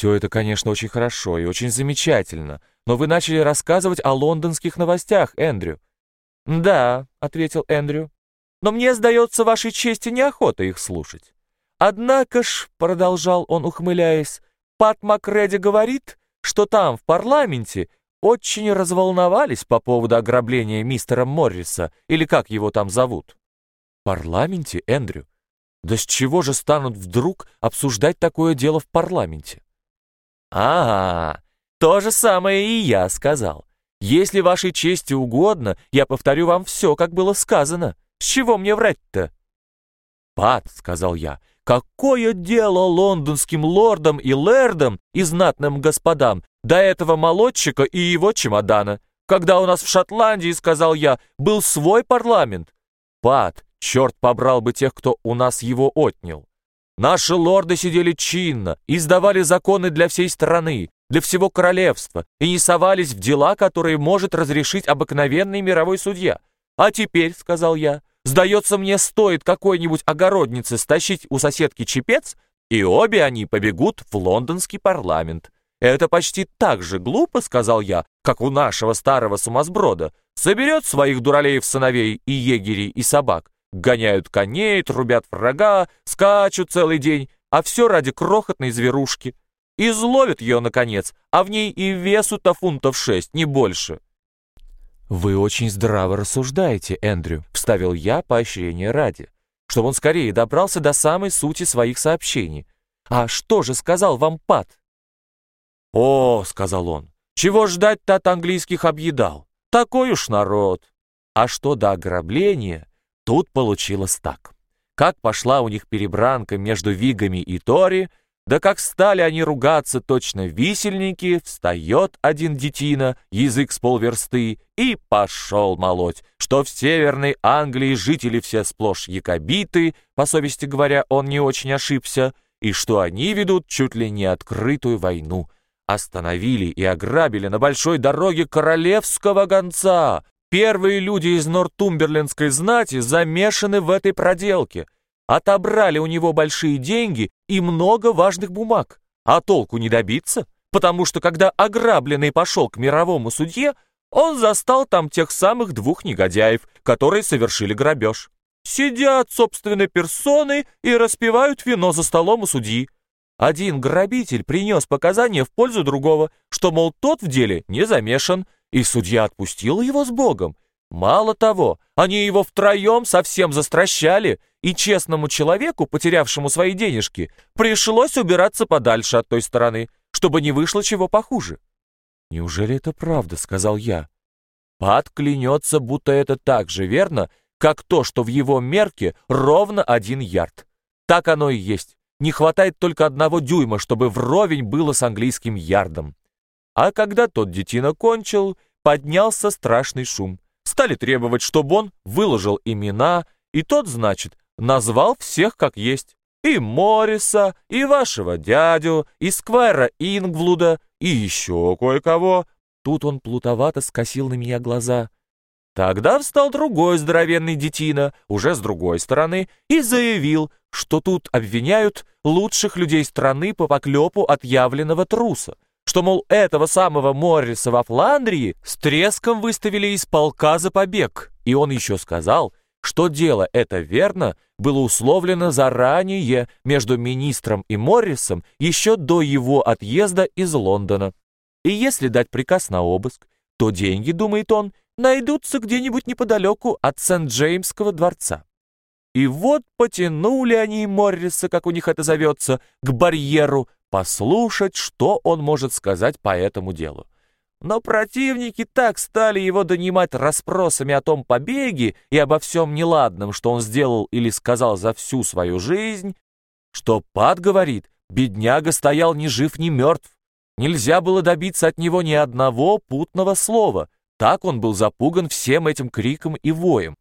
«Все это, конечно, очень хорошо и очень замечательно, но вы начали рассказывать о лондонских новостях, Эндрю». «Да», — ответил Эндрю, — «но мне, сдается, вашей чести неохота их слушать. Однако ж, — продолжал он, ухмыляясь, — Пат Макреди говорит, что там, в парламенте, очень разволновались по поводу ограбления мистера Морриса, или как его там зовут. В парламенте, Эндрю? Да с чего же станут вдруг обсуждать такое дело в парламенте? Ага, то же самое и я сказал. Если вашей чести угодно, я повторю вам все, как было сказано. С чего мне врать-то? Пат, сказал я, какое дело лондонским лордам и лэрдам и знатным господам до этого молодчика и его чемодана? Когда у нас в Шотландии, сказал я, был свой парламент. Пат, черт побрал бы тех, кто у нас его отнял. Наши лорды сидели чинно, издавали законы для всей страны, для всего королевства, и не совались в дела, которые может разрешить обыкновенный мировой судья. А теперь, сказал я, Сдается мне, стоит какой-нибудь огороднице стащить у соседки чепец, и обе они побегут в лондонский парламент. Это почти так же глупо, сказал я, как у нашего старого сумасброда. Соберет своих дуралеев сыновей и егерей и собак, гоняют коней, трубят врага, скачут целый день, а все ради крохотной зверушки. Изловят ее, наконец, а в ней и весу-то фунтов шесть, не больше. «Вы очень здраво рассуждаете, Эндрю», — вставил я поощрение ради, чтобы он скорее добрался до самой сути своих сообщений. «А что же сказал вам Пат?» «О», — сказал он, — «чего ждать-то от английских объедал? Такой уж народ». А что до ограбления, тут получилось так. Как пошла у них перебранка между Вигами и Тори, да как стали они ругаться точно висельники, встает один детина, язык с полверсты, и пошел молоть, что в Северной Англии жители все сплошь якобиты, по совести говоря, он не очень ошибся, и что они ведут чуть ли не открытую войну. Остановили и ограбили на большой дороге королевского гонца. Первые люди из Нортумберлендской знати замешаны в этой проделке — Отобрали у него большие деньги и много важных бумаг. А толку не добиться, потому что когда ограбленный пошел к мировому судье, он застал там тех самых двух негодяев, которые совершили грабеж. Сидят собственной персоной и распивают вино за столом у судьи. Один грабитель принес показания в пользу другого, что, мол, тот в деле не замешан, и судья отпустил его с Богом. Мало того, они его втроем совсем застращали, и честному человеку, потерявшему свои денежки, пришлось убираться подальше от той стороны, чтобы не вышло чего похуже. «Неужели это правда?» — сказал я. Пат клянется, будто это так же верно, как то, что в его мерке ровно один ярд. Так оно и есть. Не хватает только одного дюйма, чтобы вровень было с английским ярдом. А когда тот детина кончил, поднялся страшный шум. Стали требовать, чтобы он выложил имена, и тот, значит, назвал всех как есть. И Морриса, и вашего дядю, и Сквайра Ингвлуда, и еще кое-кого. Тут он плутовато скосил на меня глаза. Тогда встал другой здоровенный детина, уже с другой стороны, и заявил, что тут обвиняют лучших людей страны по поклепу отъявленного труса, что, мол, этого самого Морриса во Фландрии с треском выставили из полка за побег, и он еще сказал, что дело это верно было условлено заранее между министром и Моррисом еще до его отъезда из Лондона. И если дать приказ на обыск, то деньги, думает он, найдутся где-нибудь неподалеку от Сент-Джеймского дворца. И вот потянули они Морриса, как у них это зовется, к барьеру, послушать, что он может сказать по этому делу. Но противники так стали его донимать расспросами о том побеге и обо всем неладном, что он сделал или сказал за всю свою жизнь, что Пат говорит, бедняга стоял ни жив, ни мертв. Нельзя было добиться от него ни одного путного слова. Так он был запуган всем этим криком и воем.